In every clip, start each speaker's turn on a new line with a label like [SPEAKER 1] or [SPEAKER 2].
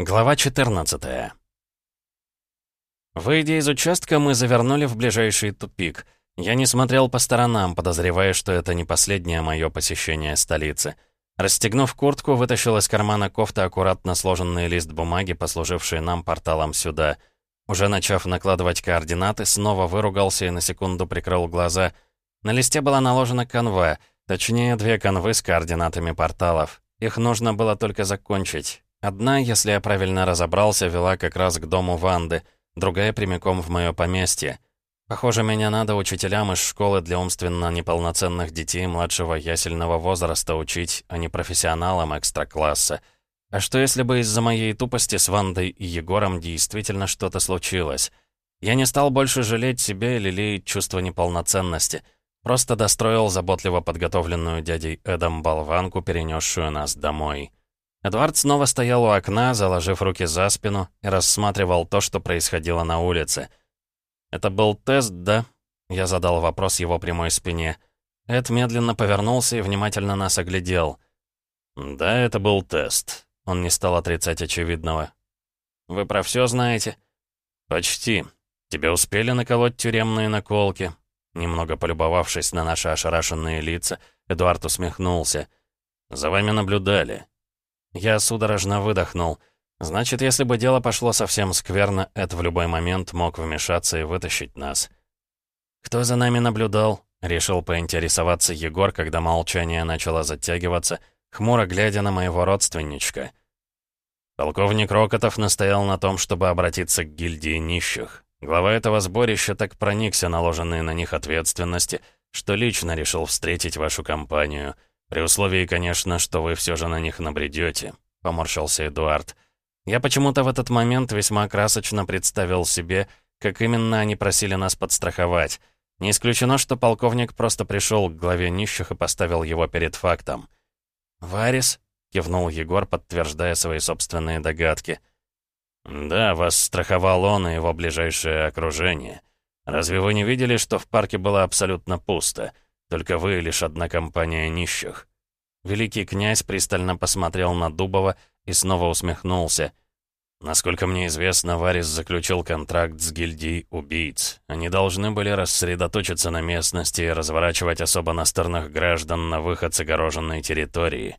[SPEAKER 1] Глава 14 Выйдя из участка, мы завернули в ближайший тупик. Я не смотрел по сторонам, подозревая, что это не последнее мое посещение столицы. Расстегнув куртку, вытащил из кармана кофты аккуратно сложенный лист бумаги, послуживший нам порталом сюда. Уже начав накладывать координаты, снова выругался и на секунду прикрыл глаза. На листе была наложена канва, точнее, две канвы с координатами порталов. Их нужно было только закончить. Одна, если я правильно разобрался, вела как раз к дому Ванды, другая прямиком в мое поместье. Похоже, меня надо учителям из школы для умственно неполноценных детей младшего ясельного возраста учить, а не профессионалам экстра-класса. А что если бы из-за моей тупости с Вандой и Егором действительно что-то случилось? Я не стал больше жалеть себя или лелеять чувство неполноценности. Просто достроил заботливо подготовленную дядей Эдом болванку, перенесшую нас домой. Эдвард снова стоял у окна, заложив руки за спину, и рассматривал то, что происходило на улице. «Это был тест, да?» Я задал вопрос его прямой спине. Эд медленно повернулся и внимательно нас оглядел. «Да, это был тест». Он не стал отрицать очевидного. «Вы про все знаете?» «Почти. Тебе успели наколоть тюремные наколки?» Немного полюбовавшись на наши ошарашенные лица, Эдуард усмехнулся. «За вами наблюдали. Я судорожно выдохнул. Значит, если бы дело пошло совсем скверно, Эд в любой момент мог вмешаться и вытащить нас. «Кто за нами наблюдал?» — решил поинтересоваться Егор, когда молчание начало затягиваться, хмуро глядя на моего родственничка. Полковник Рокотов настоял на том, чтобы обратиться к гильдии нищих. Глава этого сборища так проникся наложенные на них ответственности, что лично решил встретить вашу компанию — «При условии, конечно, что вы все же на них набредете», — поморщился Эдуард. Я почему-то в этот момент весьма красочно представил себе, как именно они просили нас подстраховать. Не исключено, что полковник просто пришел к главе нищих и поставил его перед фактом. «Варис?» — кивнул Егор, подтверждая свои собственные догадки. «Да, вас страховал он и его ближайшее окружение. Разве вы не видели, что в парке было абсолютно пусто?» Только вы лишь одна компания нищих». Великий князь пристально посмотрел на Дубова и снова усмехнулся. «Насколько мне известно, Варис заключил контракт с гильдией убийц. Они должны были рассредоточиться на местности и разворачивать особо настырных граждан на выход с огороженной территории.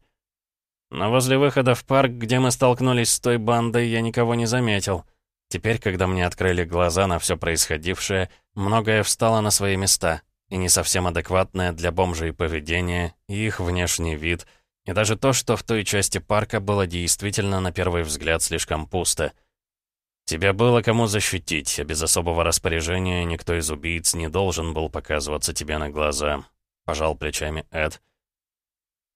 [SPEAKER 1] Но возле выхода в парк, где мы столкнулись с той бандой, я никого не заметил. Теперь, когда мне открыли глаза на все происходившее, многое встало на свои места и не совсем адекватное для бомжей поведение, и их внешний вид, и даже то, что в той части парка было действительно на первый взгляд слишком пусто. Тебя было кому защитить, а без особого распоряжения никто из убийц не должен был показываться тебе на глаза. Пожал плечами Эд.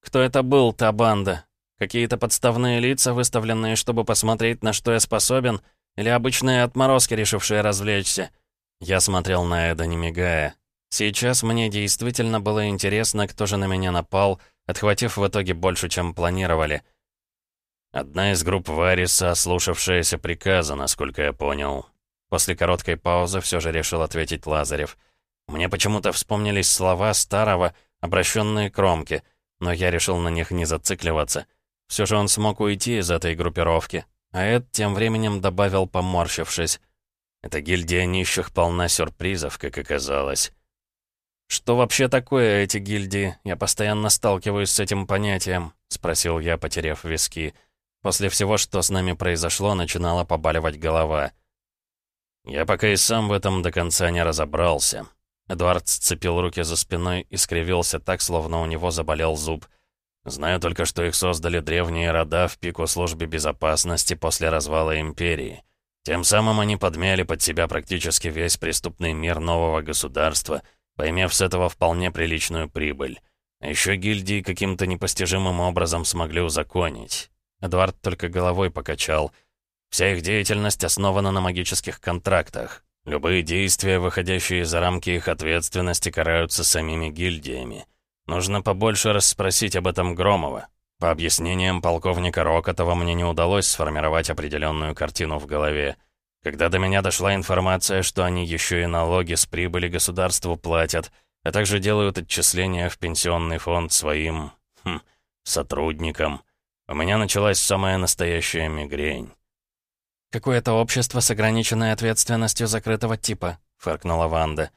[SPEAKER 1] Кто это был, та банда? Какие-то подставные лица, выставленные, чтобы посмотреть, на что я способен, или обычные отморозки, решившие развлечься? Я смотрел на Эда, не мигая. Сейчас мне действительно было интересно, кто же на меня напал, отхватив в итоге больше, чем планировали. Одна из групп Вариса, слушавшаяся приказа, насколько я понял. После короткой паузы все же решил ответить Лазарев. Мне почему-то вспомнились слова старого, обращенные к Ромке, но я решил на них не зацикливаться. Все же он смог уйти из этой группировки. А Эд тем временем добавил, поморщившись. «Эта гильдия нищих полна сюрпризов, как оказалось». «Что вообще такое эти гильдии? Я постоянно сталкиваюсь с этим понятием», — спросил я, потеряв виски. После всего, что с нами произошло, начинала побаливать голова. «Я пока и сам в этом до конца не разобрался». Эдуард сцепил руки за спиной и скривился так, словно у него заболел зуб. «Знаю только, что их создали древние рода в пику службе безопасности после развала Империи. Тем самым они подмяли под себя практически весь преступный мир нового государства — поимев с этого вполне приличную прибыль. А еще гильдии каким-то непостижимым образом смогли узаконить. Эдвард только головой покачал. Вся их деятельность основана на магических контрактах. Любые действия, выходящие за рамки их ответственности, караются самими гильдиями. Нужно побольше расспросить об этом Громова. По объяснениям полковника Рокотова мне не удалось сформировать определенную картину в голове. Когда до меня дошла информация, что они еще и налоги с прибыли государству платят, а также делают отчисления в пенсионный фонд своим... Хм, сотрудникам, у меня началась самая настоящая мигрень. «Какое-то общество с ограниченной ответственностью закрытого типа», — фыркнула Ванда.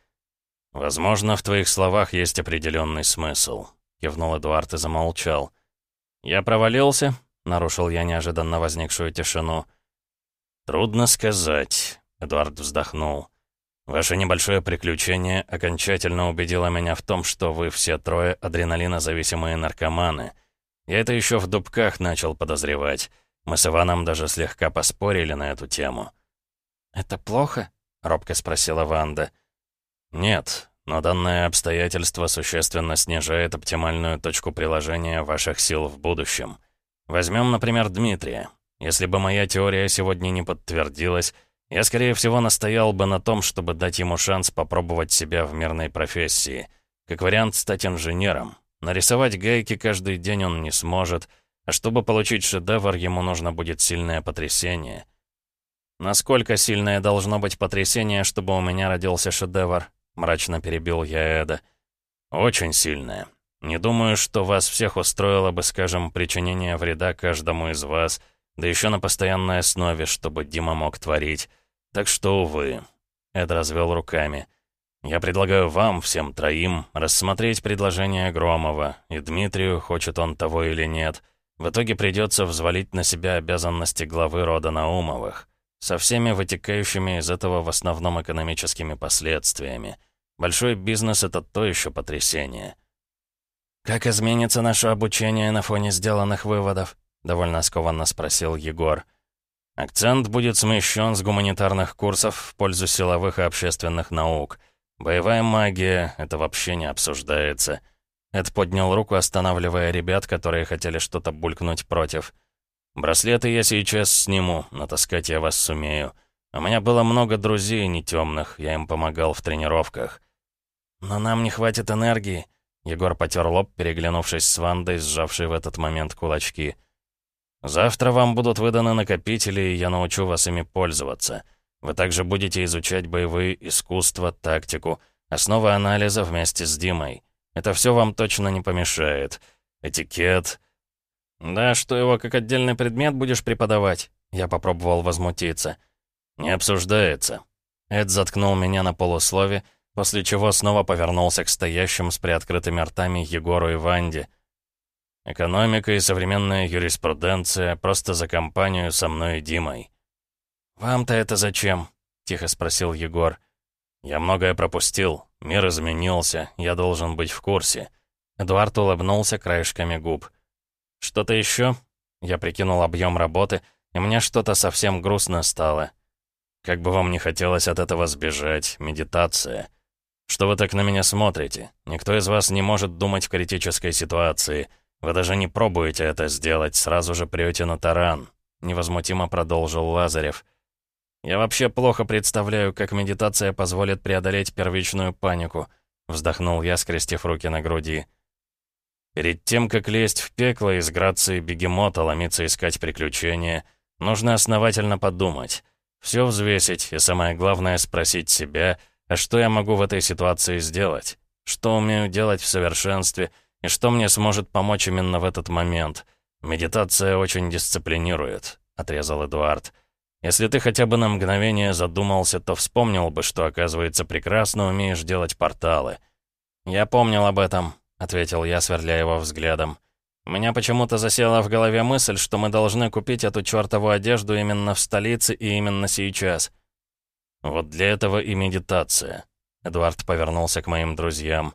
[SPEAKER 2] «Возможно, в твоих словах есть определенный смысл», — кивнул Эдуард и замолчал. «Я провалился?» — нарушил я неожиданно возникшую тишину. «Трудно сказать», — Эдуард вздохнул. «Ваше небольшое приключение окончательно убедило меня в том, что вы все трое адреналинозависимые наркоманы. Я это еще в дубках начал подозревать. Мы с Иваном даже слегка поспорили на эту тему».
[SPEAKER 1] «Это плохо?» — робко спросила Ванда.
[SPEAKER 2] «Нет, но данное обстоятельство существенно снижает оптимальную точку приложения ваших сил в будущем. Возьмем, например, Дмитрия. Если бы моя теория сегодня не подтвердилась, я, скорее всего, настоял бы на том, чтобы дать ему шанс попробовать себя в мирной профессии. Как вариант, стать инженером. Нарисовать гайки каждый день он не сможет — а чтобы получить шедевр, ему нужно будет сильное потрясение. «Насколько сильное должно быть потрясение, чтобы у меня родился шедевр?» — мрачно перебил я Эда. «Очень сильное. Не думаю, что вас всех устроило бы, скажем, причинение вреда каждому из вас, да еще на постоянной основе, чтобы Дима мог творить. Так что, увы». Эд развел руками. «Я предлагаю вам, всем троим, рассмотреть предложение Громова, и Дмитрию, хочет он того или нет — в итоге придется взвалить на себя обязанности главы рода Наумовых, со всеми вытекающими из этого в основном экономическими последствиями. Большой бизнес — это то еще потрясение. «Как изменится наше обучение на фоне сделанных выводов?» — довольно скованно спросил Егор. «Акцент будет смещен с гуманитарных курсов в пользу силовых и общественных наук. Боевая магия — это вообще не обсуждается». Эд поднял руку, останавливая ребят, которые хотели что-то булькнуть против. «Браслеты я сейчас сниму, натаскать я вас сумею. У меня было много друзей не темных, я им помогал в тренировках». «Но нам не хватит энергии», — Егор потер лоб, переглянувшись с Вандой, сжавшей в этот момент кулачки. «Завтра вам будут выданы накопители, и я научу вас ими пользоваться. Вы также будете изучать боевые искусства, тактику, основы анализа вместе с Димой. Это все вам точно не помешает. Этикет. Да, что его как отдельный предмет будешь преподавать? Я попробовал возмутиться. Не обсуждается. Эд заткнул меня на полуслове, после чего снова повернулся к стоящим с приоткрытыми ртами Егору и Ванде. Экономика и современная юриспруденция просто за компанию со мной и Димой. «Вам-то это зачем?» — тихо спросил Егор. «Я многое пропустил. Мир изменился. Я должен быть в курсе». Эдуард улыбнулся краешками губ. «Что-то еще?» Я прикинул объем работы, и мне что-то совсем грустно стало. Как бы вам не хотелось от этого сбежать, медитация. Что вы так на меня смотрите? Никто из вас не может думать в критической ситуации. Вы даже не пробуете это сделать, сразу же прете на таран», — невозмутимо продолжил Лазарев. «Я вообще плохо представляю, как медитация позволит преодолеть первичную панику», вздохнул я, скрестив руки на груди. «Перед тем, как лезть в пекло из грации бегемота ломиться искать приключения, нужно основательно подумать, все взвесить и, самое главное, спросить себя, а что я могу в этой ситуации сделать? Что умею делать в совершенстве и что мне сможет помочь именно в этот момент? Медитация очень дисциплинирует», — отрезал Эдуард. Если ты хотя бы на мгновение задумался, то вспомнил бы, что, оказывается, прекрасно умеешь делать порталы. «Я помнил об этом», — ответил я, сверля его взглядом. «У меня почему-то засела в голове мысль, что мы должны купить эту чертову одежду именно в столице и именно сейчас». «Вот для этого и медитация», — Эдуард повернулся к моим друзьям.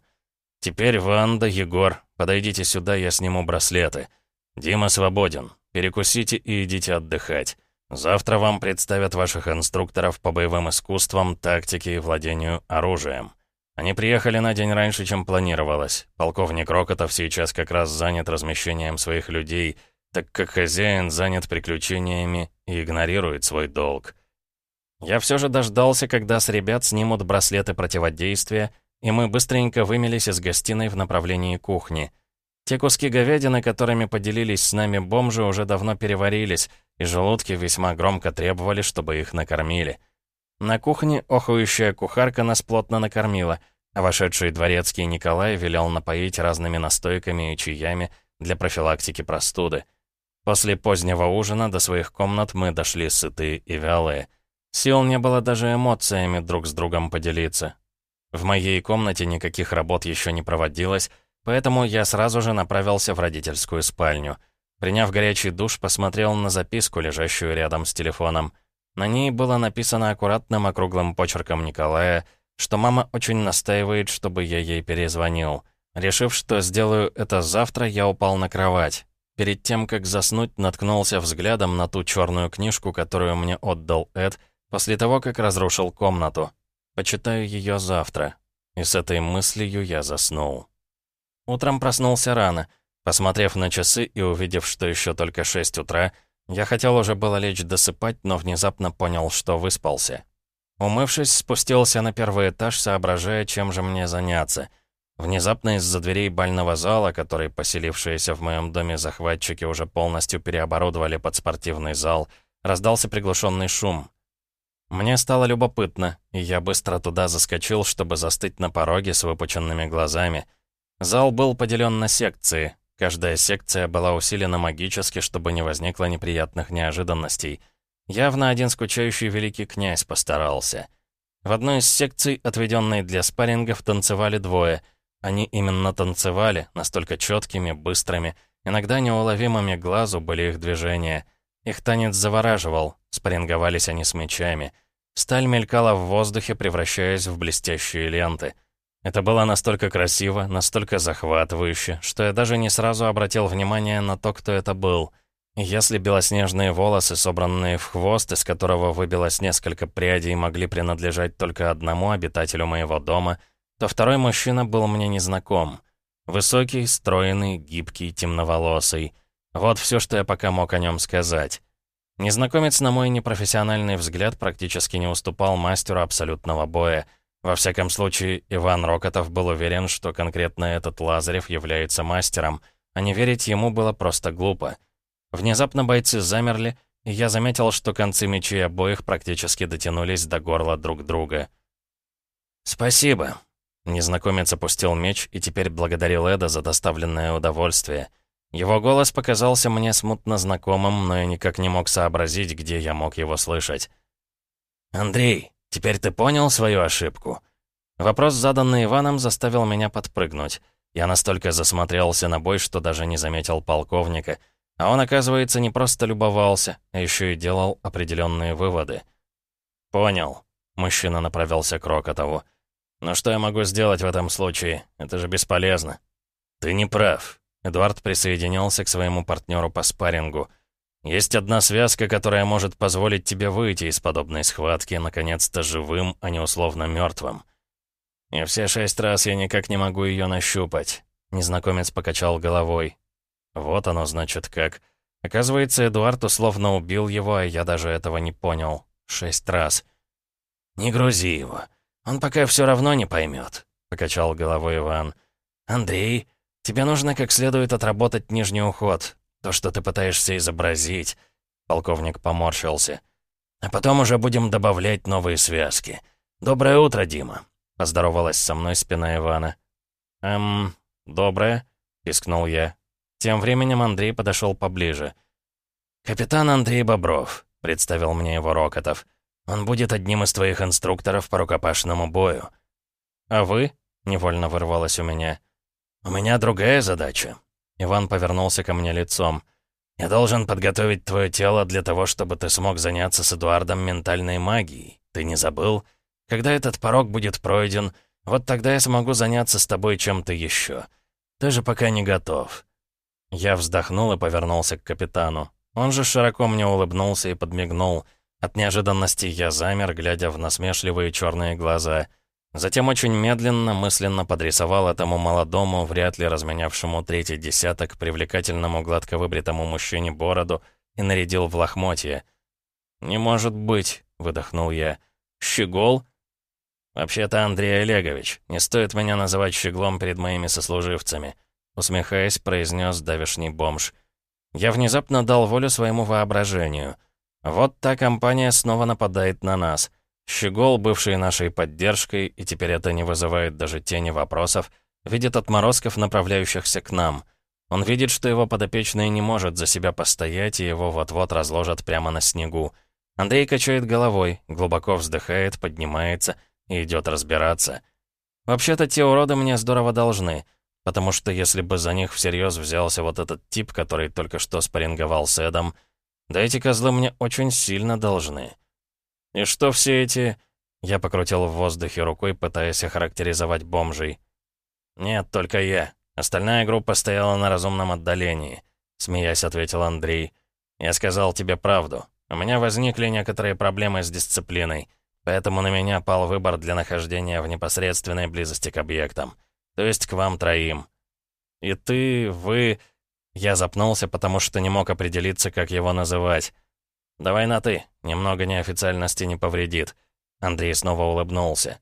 [SPEAKER 2] «Теперь Ванда, Егор, подойдите сюда, я сниму браслеты. Дима свободен. Перекусите и идите отдыхать». Завтра вам представят ваших инструкторов по боевым искусствам, тактике и владению оружием. Они приехали на день раньше, чем планировалось. Полковник Рокотов сейчас как раз занят размещением своих людей, так как хозяин занят приключениями и игнорирует свой долг. Я все же дождался, когда с ребят снимут браслеты противодействия, и мы быстренько вымелись из гостиной в направлении кухни. Те куски говядины, которыми поделились с нами бомжи, уже давно переварились, и желудки весьма громко требовали, чтобы их накормили. На кухне охующая кухарка нас плотно накормила, а вошедший дворецкий Николай велел напоить разными настойками и чаями для профилактики простуды.
[SPEAKER 1] После позднего ужина до своих комнат мы дошли сытые и вялые. Сил не было даже эмоциями друг с другом поделиться. В моей комнате никаких работ еще не проводилось, поэтому я сразу же направился в родительскую спальню. Приняв горячий душ, посмотрел на записку, лежащую рядом с телефоном. На ней было написано аккуратным округлым почерком Николая, что мама очень настаивает, чтобы я ей перезвонил. Решив, что сделаю это завтра, я упал на кровать. Перед тем, как заснуть, наткнулся взглядом на ту черную книжку, которую мне отдал Эд, после того, как разрушил комнату. Почитаю ее завтра. И с этой мыслью я заснул. Утром проснулся рано. Посмотрев на часы и увидев, что еще только 6 утра, я хотел уже было лечь досыпать, но внезапно понял, что выспался. Умывшись, спустился на первый этаж, соображая, чем же мне заняться — Внезапно из-за дверей бального зала, который поселившиеся в моем доме захватчики уже полностью переоборудовали под спортивный зал, раздался приглушенный шум. Мне стало любопытно, и я быстро туда заскочил, чтобы застыть на пороге с выпученными глазами. Зал был поделен на секции. Каждая секция была усилена магически, чтобы не возникло неприятных неожиданностей. Явно один скучающий великий князь постарался. В одной из секций, отведенной для спаррингов, танцевали двое — они именно танцевали, настолько четкими, быстрыми, иногда неуловимыми глазу были их движения. Их танец завораживал, спарринговались они с мечами. Сталь мелькала в воздухе, превращаясь в блестящие ленты. Это было настолько красиво, настолько захватывающе, что я даже не сразу обратил внимание на то, кто это был. Если белоснежные волосы, собранные в хвост, из которого выбилось несколько прядей, могли принадлежать только одному обитателю моего дома — то второй мужчина был мне незнаком. Высокий, стройный, гибкий, темноволосый. Вот все, что я пока мог о нем сказать. Незнакомец, на мой непрофессиональный взгляд, практически не уступал мастеру абсолютного боя. Во всяком случае, Иван Рокотов был уверен, что конкретно этот Лазарев является мастером, а не верить ему было просто глупо. Внезапно бойцы замерли, и я заметил, что концы мечей обоих практически дотянулись до горла друг друга. «Спасибо», Незнакомец опустил меч и теперь благодарил Эда за доставленное удовольствие. Его голос показался мне смутно знакомым, но я никак не мог сообразить, где я мог его слышать. «Андрей, теперь ты понял свою ошибку?» Вопрос, заданный Иваном, заставил меня подпрыгнуть. Я настолько засмотрелся на бой, что даже не заметил полковника. А он, оказывается, не просто любовался, а еще и делал определенные выводы. «Понял». Мужчина направился к Рокотову. Но что я могу сделать в этом случае? Это же бесполезно. Ты не прав. Эдуард присоединился к своему партнеру по спаррингу. Есть одна связка, которая может позволить тебе выйти из подобной схватки, наконец-то живым, а не условно мертвым. И все шесть раз я никак не могу ее нащупать. Незнакомец покачал головой. Вот оно, значит, как. Оказывается, Эдуард условно убил его, а я даже этого не понял. Шесть раз. «Не грузи его. «Он пока все равно не поймет», — покачал головой Иван. «Андрей, тебе нужно как следует отработать нижний уход. То, что ты пытаешься изобразить». Полковник поморщился. «А потом уже будем добавлять новые связки. Доброе утро, Дима», — поздоровалась со мной спина Ивана. «Эм, доброе», — пискнул я. Тем временем Андрей подошел поближе. «Капитан Андрей Бобров», — представил мне его Рокотов. Он будет одним из твоих инструкторов по рукопашному бою. А вы?» — невольно вырвалось у меня. «У меня другая задача». Иван повернулся ко мне лицом. «Я должен подготовить твое тело для того, чтобы ты смог заняться с Эдуардом ментальной магией. Ты не забыл? Когда этот порог будет пройден, вот тогда я смогу заняться с тобой чем-то еще. Ты же пока не готов». Я вздохнул и повернулся к капитану. Он же широко мне улыбнулся и подмигнул — от неожиданности я замер, глядя в насмешливые черные глаза. Затем очень медленно, мысленно подрисовал этому молодому, вряд ли разменявшему третий десяток, привлекательному гладко выбритому мужчине бороду и нарядил в лохмотье. «Не может быть», — выдохнул я. «Щегол?» «Вообще-то, Андрей Олегович, не стоит меня называть щеглом перед моими сослуживцами», усмехаясь, произнес давишний бомж. Я внезапно дал волю своему воображению — вот та компания снова нападает на нас. Щегол, бывший нашей поддержкой, и теперь это не вызывает даже тени вопросов, видит отморозков, направляющихся к нам. Он видит, что его подопечный не может за себя постоять, и его вот-вот разложат прямо на снегу. Андрей качает головой, глубоко вздыхает, поднимается и идет разбираться. Вообще-то те уроды мне здорово должны, потому что если бы за них всерьез взялся вот этот тип, который только что спарринговал с Эдом, да эти козлы мне очень сильно должны. И что все эти... Я покрутил в воздухе рукой, пытаясь охарактеризовать бомжей. «Нет, только я. Остальная группа стояла на разумном отдалении», — смеясь ответил Андрей. «Я сказал тебе правду. У меня возникли некоторые проблемы с дисциплиной, поэтому на меня пал выбор для нахождения в непосредственной близости к объектам. То есть к вам троим. И ты, вы...» Я запнулся, потому что не мог определиться, как его называть. «Давай на «ты», немного неофициальности не повредит». Андрей снова улыбнулся.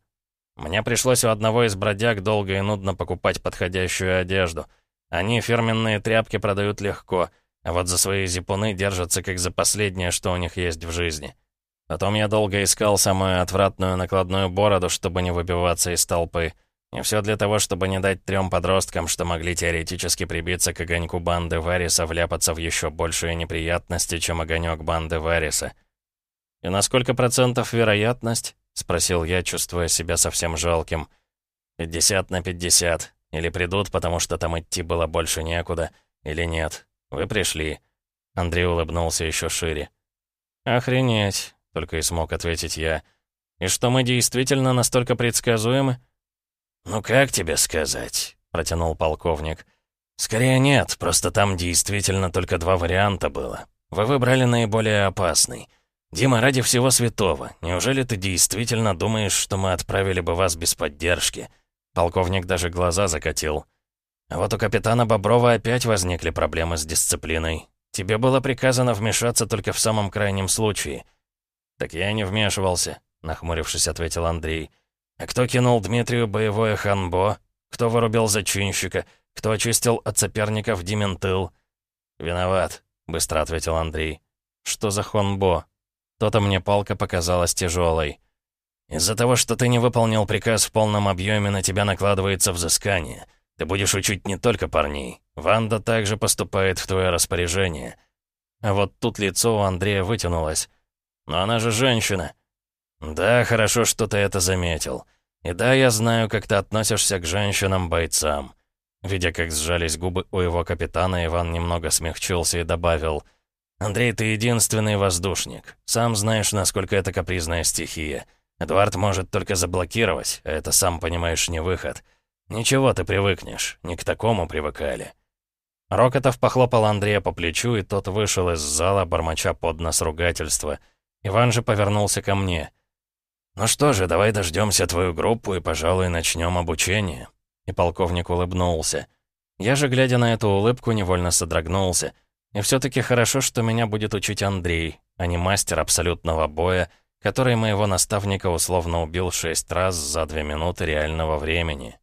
[SPEAKER 1] «Мне пришлось у одного из бродяг долго и нудно покупать подходящую одежду. Они фирменные тряпки продают легко, а вот за свои зипуны держатся как за последнее, что у них есть в жизни. Потом я долго искал самую отвратную накладную бороду, чтобы не выбиваться из толпы». И все для того, чтобы не дать трем подросткам, что могли теоретически прибиться к огоньку банды Вариса, вляпаться в еще большие неприятности, чем огонек банды Вариса. «И на сколько процентов вероятность?» — спросил я, чувствуя себя совсем жалким. «Пятьдесят на пятьдесят. Или придут, потому что там идти было больше некуда, или нет. Вы пришли». Андрей улыбнулся еще шире. «Охренеть», — только и смог ответить я. «И что мы действительно настолько предсказуемы?»
[SPEAKER 2] «Ну как тебе сказать?» — протянул полковник. «Скорее нет, просто там действительно только два варианта было. Вы выбрали наиболее опасный. Дима, ради всего святого, неужели ты действительно думаешь, что мы отправили бы вас без поддержки?» Полковник даже глаза закатил. «А вот у капитана Боброва опять возникли проблемы с дисциплиной. Тебе было приказано вмешаться только в самом крайнем случае». «Так я не вмешивался», — нахмурившись, ответил Андрей. А кто кинул Дмитрию боевое ханбо? Кто вырубил зачинщика? Кто очистил от соперников Димин тыл? «Виноват», — быстро ответил Андрей. «Что за ханбо? То-то мне палка показалась тяжелой. Из-за того, что ты не выполнил приказ в полном объеме, на тебя накладывается взыскание. Ты будешь учить не только парней. Ванда также поступает в твое распоряжение». А вот тут лицо у Андрея вытянулось. «Но она же женщина. «Да, хорошо, что ты это заметил. И да, я знаю, как ты относишься к женщинам-бойцам». Видя, как сжались губы у его капитана, Иван немного смягчился и добавил. «Андрей, ты единственный воздушник. Сам знаешь, насколько это капризная стихия. Эдуард может только заблокировать, а это, сам понимаешь, не выход. Ничего, ты привыкнешь. Не к такому привыкали». Рокотов похлопал Андрея по плечу, и тот вышел из зала, бормоча под нос ругательства. Иван же повернулся ко мне. «Ну что же, давай дождемся твою группу и, пожалуй, начнем обучение». И полковник улыбнулся. Я же, глядя на эту улыбку, невольно содрогнулся. И все-таки хорошо, что меня будет учить Андрей, а не мастер абсолютного боя, который моего наставника условно убил шесть раз за две минуты реального времени.